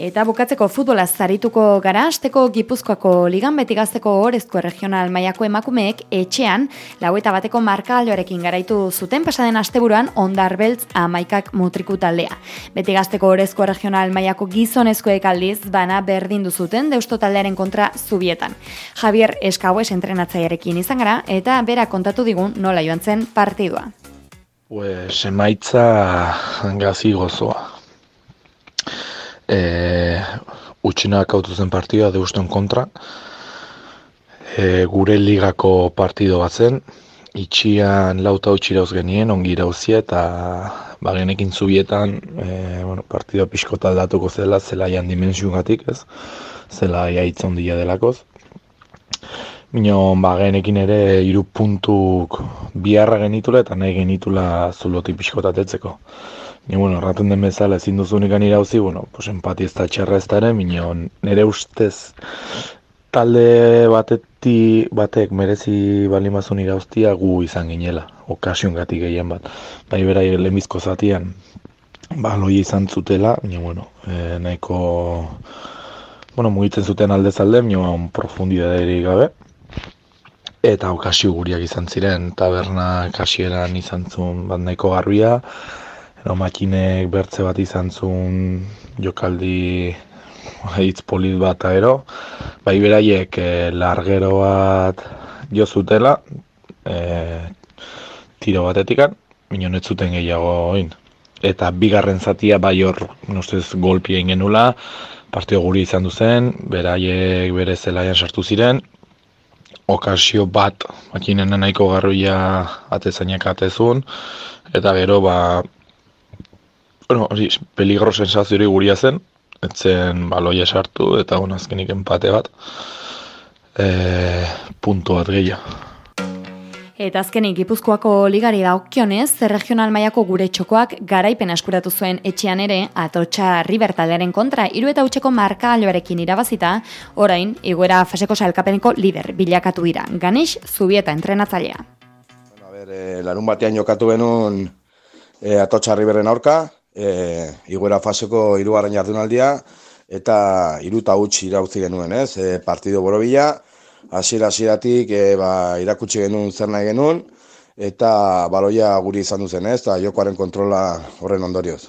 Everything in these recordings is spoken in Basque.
Eta bukatzeko futbola zarituko gara, asteko gipuzkoako ligan beti gazteko horrezko regional maiako emakumeek etxean, lau eta bateko marka aldoarekin garaitu zuten pasaden asteburuan ondar beltz amaikak mutriku taldea. Beti gazteko horrezko regional maiako gizonezkoek aldiz, bana berdin duzuten deusto taldearen kontra zubietan. Javier Eskaues entrenatzaiarekin izan gara, eta bera kontatu digun nola joan zen partidua. Pues, emaitza gazi gozoa e, utxinak autu zen partida deuston kontra. E, gure ligako partido bat zen, itxian lauta utxirauz genien, ongi irauzia eta bagenekin zubietan e, bueno, partida pixkota aldatuko zela, zela jan dimensiungatik ez, zela jaitz ondia delakoz. Mino, bagenekin ere iru puntuk biharra genitula eta nahi genitula zuloti pixkotatetzeko. Ni bueno, erraten den bezala ezin duzu unikan irauzi, bueno, pues empati ez da txarra ez da ere, nire ustez talde bateti batek merezi balimazun irauztia gu izan ginela, okasion gati gehien bat. Bai berai lehenbizko zatian, ba, loi izan zutela, baina, bueno, e, nahiko, bueno, mugitzen zuten alde zalde, baina, profundidaderi gabe. Eta okasio guriak izan ziren, taberna kasieran izan zuen bat nahiko garbia, Ero makinek bertze bat izan zuen jokaldi hitz polit bat ero. Bai beraiek e, largero bat jo zutela, e, tiro batetikan, minon ez zuten gehiago oin. Eta bigarren zatia bai hor, nustez, golpi egin genula, partio guri izan duzen, beraiek bere zelaian sartu ziren, okazio bat makinen nahiko garruia atezainak atezun, eta gero ba, bueno, hori, peligro sensazio hori guria zen, etzen baloia sartu, eta hon azkenik empate bat, e, punto bat gehiago. Eta azkenik Gipuzkoako ligari da okionez, regional mailako gure txokoak garaipen askuratu zuen etxean ere, atotxa River taldearen kontra, iru eta utxeko marka alioarekin irabazita, orain, iguera faseko salkapeneko lider bilakatu dira. Ganex, zubieta entrenatzailea. Bueno, a ver, eh, larun batean jokatu benun eh, atotxa Riverren aurka, e, iguera faseko irugarren jardunaldia, eta iruta huts irauzi genuen, ez? E, partido borobila, hasiera hasieratik e, ba, irakutsi genuen zer nahi genuen, eta baloia guri izan duzen, ez? Eta jokoaren kontrola horren ondorioz.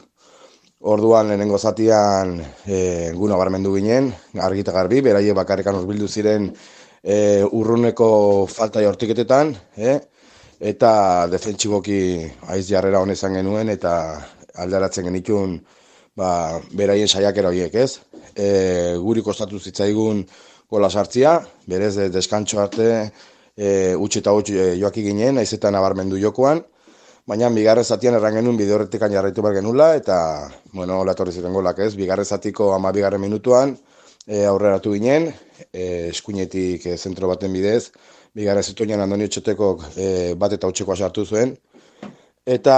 Orduan lehenengo zatian e, guna barmendu ginen, argita garbi, beraie bakarrikan urbildu ziren e, urruneko falta jortiketetan, eh? eta defentsiboki aiz jarrera honezan genuen, eta aldaratzen genitun ba, beraien saiakera horiek, ez? E, guri kostatu zitzaigun gola sartzia, berez de, deskantxo arte e, utxe eta utxe joaki ginen, naizetan nabarmendu jokoan, baina bigarren zatian erran genuen bide horretik jarraitu behar genula, eta, bueno, hola etorri ziren golak ez, bigarren zatiko ama bigarren minutuan e, aurreratu ginen, e, eskuinetik e, zentro baten bidez, bigarren zituenean Andonio Txoteko e, bat eta utxekoa sartu zuen, Eta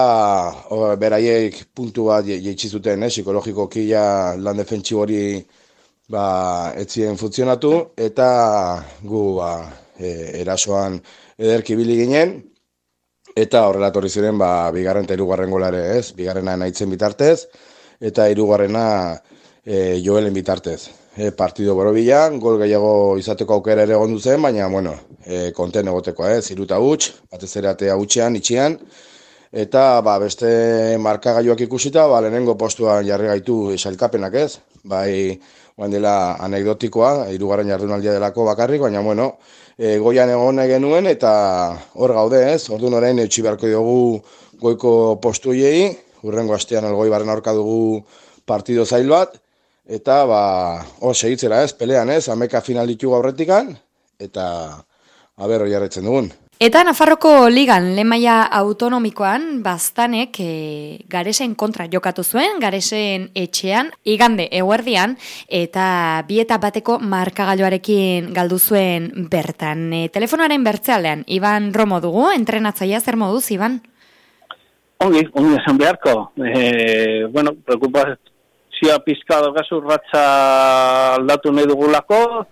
o, beraiek puntu bat jeitsi zuten, eh, psikologiko kila lan defentsi hori ba, etzien funtzionatu, eta gu ba, e, erasoan ederki bili ginen, eta horrela torri ziren ba, bigarren eta irugarren golare ez, bigarrena nahitzen bitartez, eta irugarrena e, joelen bitartez. E, partido borobila, gol gehiago izateko aukera ere gondu zen, baina, bueno, e, konten egoteko, ez, iruta huts, batez ere atea hutsean, itxian, Eta ba, beste markagailuak ikusita, ba, lehenengo postuan jarri gaitu sailkapenak ez. Bai, oan dela anekdotikoa, irugarren jardunaldia delako bakarrik, baina bueno, e, goian egon genuen eta hor gaude ez. Ordu norain etxi beharko dugu goiko postu hiei, urrengo astean algoi barren aurka dugu partido zail bat, eta ba, hor segitzera ez, pelean ez, ameka final ditu gaurretikan, eta aber hori jarretzen dugun. Eta Nafarroko ligan lemaia autonomikoan bastanek e, garesen kontra jokatu zuen, garesen etxean, igande eguerdian, eta bieta bateko markagailuarekin galdu zuen bertan. E, telefonoaren bertzealdean, Iban Romo dugu, entrenatzaia zer moduz, Iban? Ongi, ongi esan beharko. E, bueno, preocupazioa pizka dogazu ratza aldatu nahi dugulako,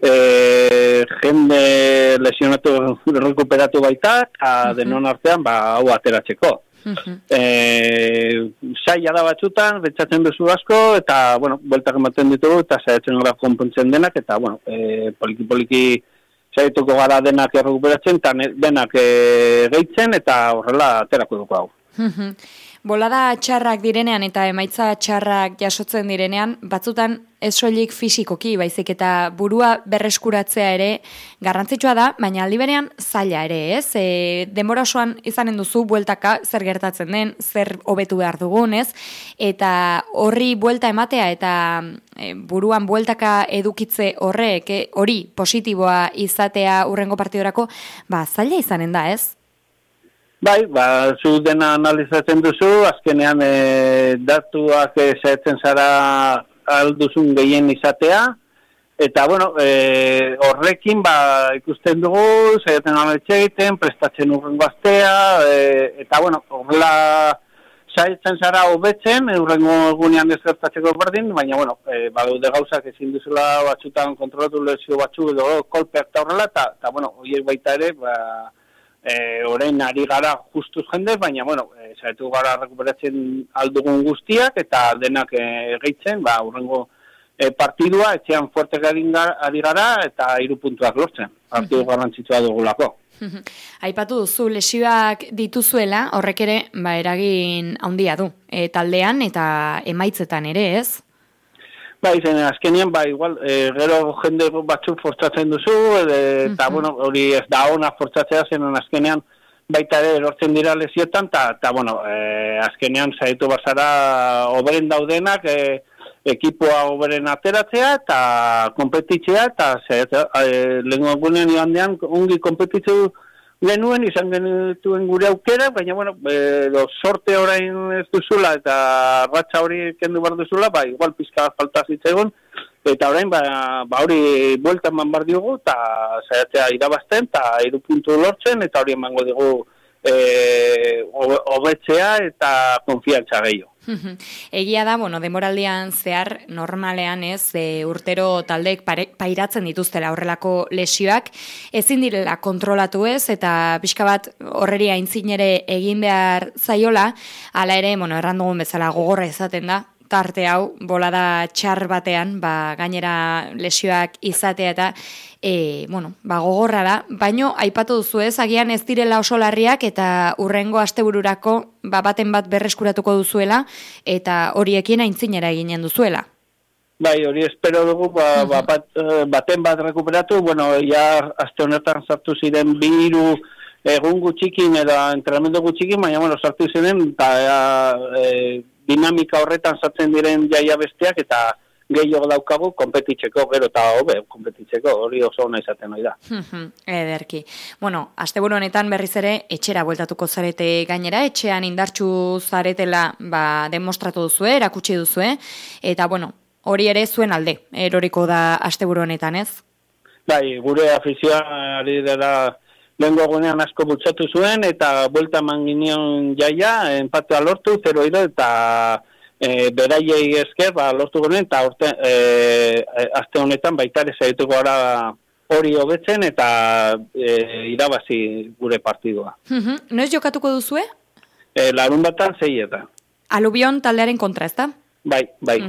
e, jende lesionatu rekuperatu baita, a, denon artean, ba, hau ateratzeko. e, saia da batzutan, betxatzen duzu asko, eta, bueno, bueltak ematen ditugu, eta saiatzen gara konpontzen denak, eta, bueno, e, poliki-poliki saietuko gara denak errekuperatzen, eta denak e, gehitzen, eta horrela aterako dugu hau. Bolada txarrak direnean eta emaitza txarrak jasotzen direnean, batzutan ez soilik fisikoki, baizik eta burua berreskuratzea ere garrantzitsua da, baina aldi berean zaila ere, ez? E, denbora osoan izanen duzu bueltaka zer gertatzen den, zer hobetu behar dugun, ez? Eta horri buelta ematea eta e, buruan bueltaka edukitze horrek, e, hori positiboa izatea urrengo partidorako, ba, zaila izanen da, ez? Bai, ba, zu dena analizatzen duzu, azkenean e, datuak ezaetzen zara alduzun gehien izatea, eta, bueno, e, horrekin, ba, ikusten dugu, zaiaten analitza egiten, prestatzen urren gaztea, e, eta, bueno, horrela zaitzen zara hobetzen, urrengo egunean ezgertatzeko berdin, baina, bueno, e, ba, de gauzak ezin duzula batzutan kontrolatu lezio batzu edo kolpeak eta horrela, eta, bueno, horiek baita ere, ba, e, orain ari gara justuz jende, baina, bueno, e, zaitu gara rekuperatzen aldugun guztiak, eta denak e, gehitzen, ba, urrengo e, partidua, etxean fuerte ari gara, eta irupuntuak lortzen, partidu garrantzitsua dugulako. Aipatu duzu lesioak dituzuela, horrek ere, ba, eragin handia du, e, taldean eta emaitzetan ere, ez? Bai, zen, azkenien, bai, igual, e, gero jende batzuk fortzatzen duzu, e, eta, bueno, hori ez da ona fortzatzea zen, azkenean, baita ere erortzen dira lesioetan, eta, bueno, e, azkenean, zaitu bazara, oberen daudenak, e, ekipoa oberen ateratzea, eta kompetitzea, eta, e, lehen gunean joan dean, ongi kompetitzea genuen, izan genituen gure aukera, baina, bueno, e, do, sorte orain ez duzula, eta ratxa hori kendu behar duzula, ba, igual pizka falta zitzegon, eta orain, ba, ba hori bueltan man bar diogu, eta zaiatzea irabazten, eta irupuntu lortzen, eta hori emango dugu e, hobetzea eta konfiantza gehiago. Egia da, bueno, demoraldian zehar normalean ez e, urtero taldeek pairatzen dituztela horrelako lesioak, ezin direla kontrolatu ez, eta pixka bat horreri aintzinere egin behar zaiola, ala ere, bueno, errandugun bezala gogorra izaten da, tarte hau, bolada txar batean, ba, gainera lesioak izatea eta, e, bueno, ba, gogorra da, baino, aipatu duzu ez, agian ez direla oso larriak eta urrengo astebururako ba, baten bat berreskuratuko duzuela, eta horiekin aintzinera eginen duzuela. Bai, hori espero dugu, ba, ba, bat, eh, baten bat rekuperatu, bueno, ja, aste honetan sartu ziren biru egun gutxikin edo entrenamendu gutxikin, baina, bueno, sartu ziren, eta, e, dinamika horretan sartzen diren jaia besteak eta gehiago daukagu konpetitzeko, gero eta hobe konpetitzeko, hori oso ona izaten hori da. Ederki. Bueno, asteburu honetan berriz ere etxera bueltatuko zarete gainera, etxean indartxu zaretela ba, demostratu duzue, erakutsi duzue, eta bueno, hori ere zuen alde, eroriko da asteburu honetan, ez? Bai, gure afizioa ari dela Lengo gunean asko bultzatu zuen, eta buelta manginion jaia, empatea lortu, zero iro, eta e, beraiei esker, ba, lortu gunean, eta orte, e, e, azte honetan baitare zaitu gara hori hobetzen, eta e, irabazi gure partidua. Noiz jokatuko duzue? E, larun batan zeietan. Alubion taldearen kontra, ez da? Bai, bai.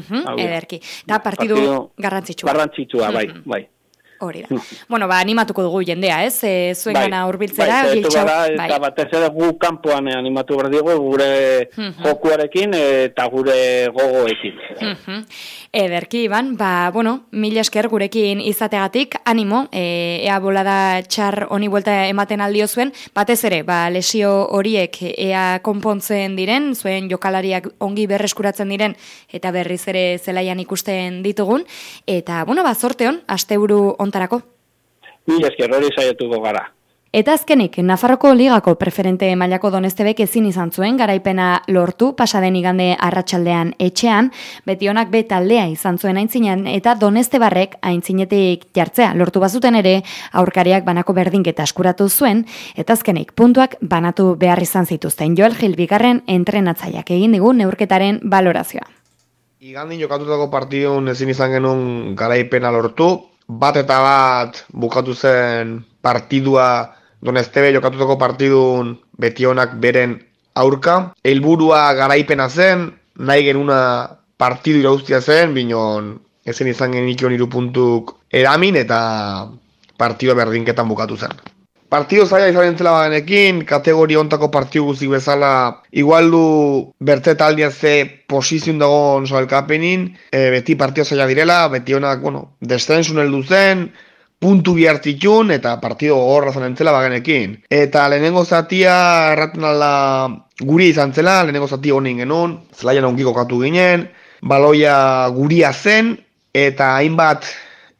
Ederki. Da partidu, partidu garrantzitsua. Garrantzitsua, bai, bai. Hori da. bueno, ba, animatuko dugu jendea, ez? E, zuen bai, gana urbiltzera, bai, giltxau. Bai, eta batez ere gu kanpoan animatu behar dugu, gure jokuarekin eta gure gogoekin. Ederki, Iban, ba, bueno, mila esker gurekin izategatik, animo, e, ea bolada txar honi buelta ematen aldio zuen, batez ere, ba, lesio horiek ea konpontzen diren, zuen jokalariak ongi berreskuratzen diren, eta berriz ere zelaian ikusten ditugun, eta, bueno, ba, zorte hon, asteburu ontarako? Mila esker hori saietuko gara. Eta azkenik, Nafarroko ligako preferente mailako donestebek ezin izan zuen garaipena lortu pasaden igande arratsaldean etxean, beti honak bet aldea izan zuen aintzinean eta donestebarrek aintzinetik jartzea lortu bazuten ere aurkariak banako berdinketa eskuratu zuen, eta azkenik puntuak banatu behar izan zituzten Joel Gil bigarren entrenatzaileak egin digu neurketaren valorazioa. Igandin jokatutako partidun ezin izan genuen garaipena lortu, bat eta bat bukatu zen partidua Don Estebe jokatutako partidun beti honak beren aurka. Helburua garaipena zen, nahi genuna partidu irauztia zen, binon ezen izan genikion irupuntuk eramin eta partidua berdinketan bukatu zen. Partido zaila izan entzela bagenekin, kategoria ontako partidu guzik bezala igualdu bertze taldia ze posizion dago oso elkapenin, e, beti partido zaila direla, beti honak, bueno, destensun heldu zen, puntu bihartitun eta partido gorra zan entzela bagenekin. Eta lehenengo zatia erraten alda guri izan zela, lehenengo zati honin genuen, zelaian ongiko katu ginen, baloia guria zen, eta hainbat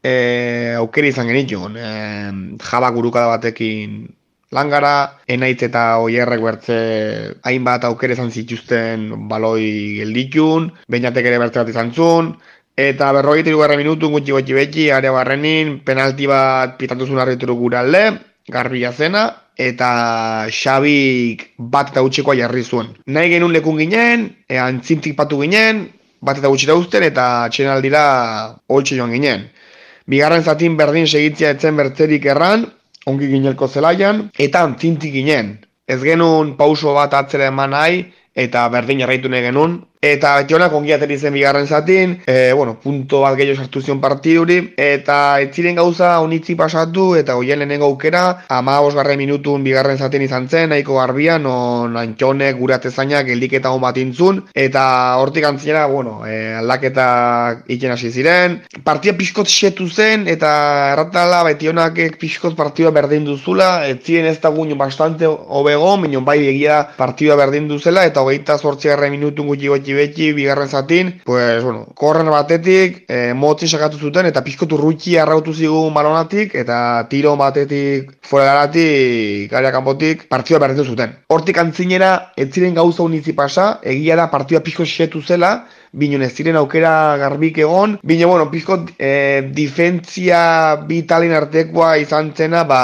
e, aukeri izan genitun. E, jaba gurukada batekin langara, enaitz eta oierrek bertze hainbat aukeri izan zituzten baloi gelditun, bainatek ere bertze bat izan zuen, eta berrogeita irugarra minutu gutxi gutxi betxi, area barrenin, penalti bat pitatuzun arrituru gura alde, garbia zena, eta Xabik bat eta gutxikoa jarri zuen. Nahi genuen lekun ginen, e, antzintik patu ginen, bat eta gutxi dauzten, eta txenaldira holtxe joan ginen. Bigarren zatin berdin segitzia etzen bertzerik erran, ongi ginelko zelaian, eta antzintik ginen. Ez genuen pauso bat atzera eman nahi, eta berdin jarraitu nahi genuen, Eta beti honak ongi ateri zen bigarren zatin, e, bueno, punto bat gehiago sartu zion partiduri, eta ez ziren gauza onitzi pasatu, eta hoien lehenengo aukera, ama garren minutun bigarren zatin izan zen, nahiko garbian, non antxonek gure atezainak geldiketa hon bat intzun, eta hortik antzinera, bueno, e, aldaketa iken hasi ziren. Partia pixkot setu zen, eta erratala beti honak pixkot partidua berdin duzula, ez ziren ez da guño bastante hobego, minon bai egia partidua berdin duzela, eta hogeita sortzi garren minutun gutxi beti bigarren zatin, pues, bueno, korren batetik, e, motzi sakatu zuten, eta pizkotu rutxi arrautu zigun balonatik, eta tiro batetik fuera garatik, garea kanpotik, partidua berretu zuten. Hortik antzinera, ez ziren gauza unitzi pasa, egia da partidua pizko xetu zela, bino ez ziren aukera garbik egon, bino, bueno, pizko e, difentzia bitalin artekoa izan zena, ba,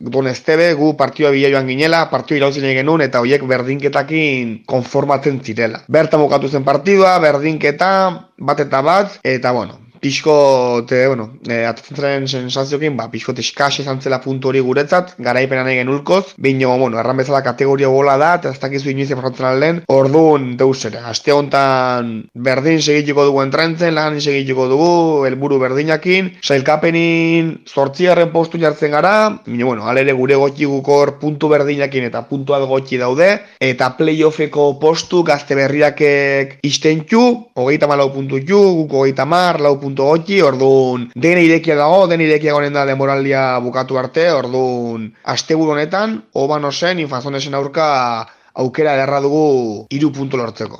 don estebe, gu partidua bila joan ginela, partidua irauzin genuen, eta horiek berdinketakin konformatzen zirela. Berta bukatu zen partidua, berdinketa, bat eta bat, eta bueno, pixko, te, bueno, e, atatzen sensaziokin, ba, pixko eskase izan zela puntu hori guretzat, garaipena nahi genulkoz, bino, bueno, erran bezala kategoria bola da, eta ez dakizu inoiz eforratzen alden, orduan deusere, aste honetan berdin segituko dugu entrantzen, lan segituko dugu, helburu berdinakin, sailkapenin sortziaren postu jartzen gara, bino, bueno, alere gure gotxi gukor puntu berdinakin eta puntu gotxi daude, eta playoffeko postu gazte berriakek istentxu, hogeita malau puntu ju, guko hogeita mar, lau puntu gotxi, orduan dene irekia dago, dene irekia gonen da demoraldia bukatu arte, orduan aste honetan, oban osen, infazonesen aurka aukera erra dugu iru puntu lortzeko.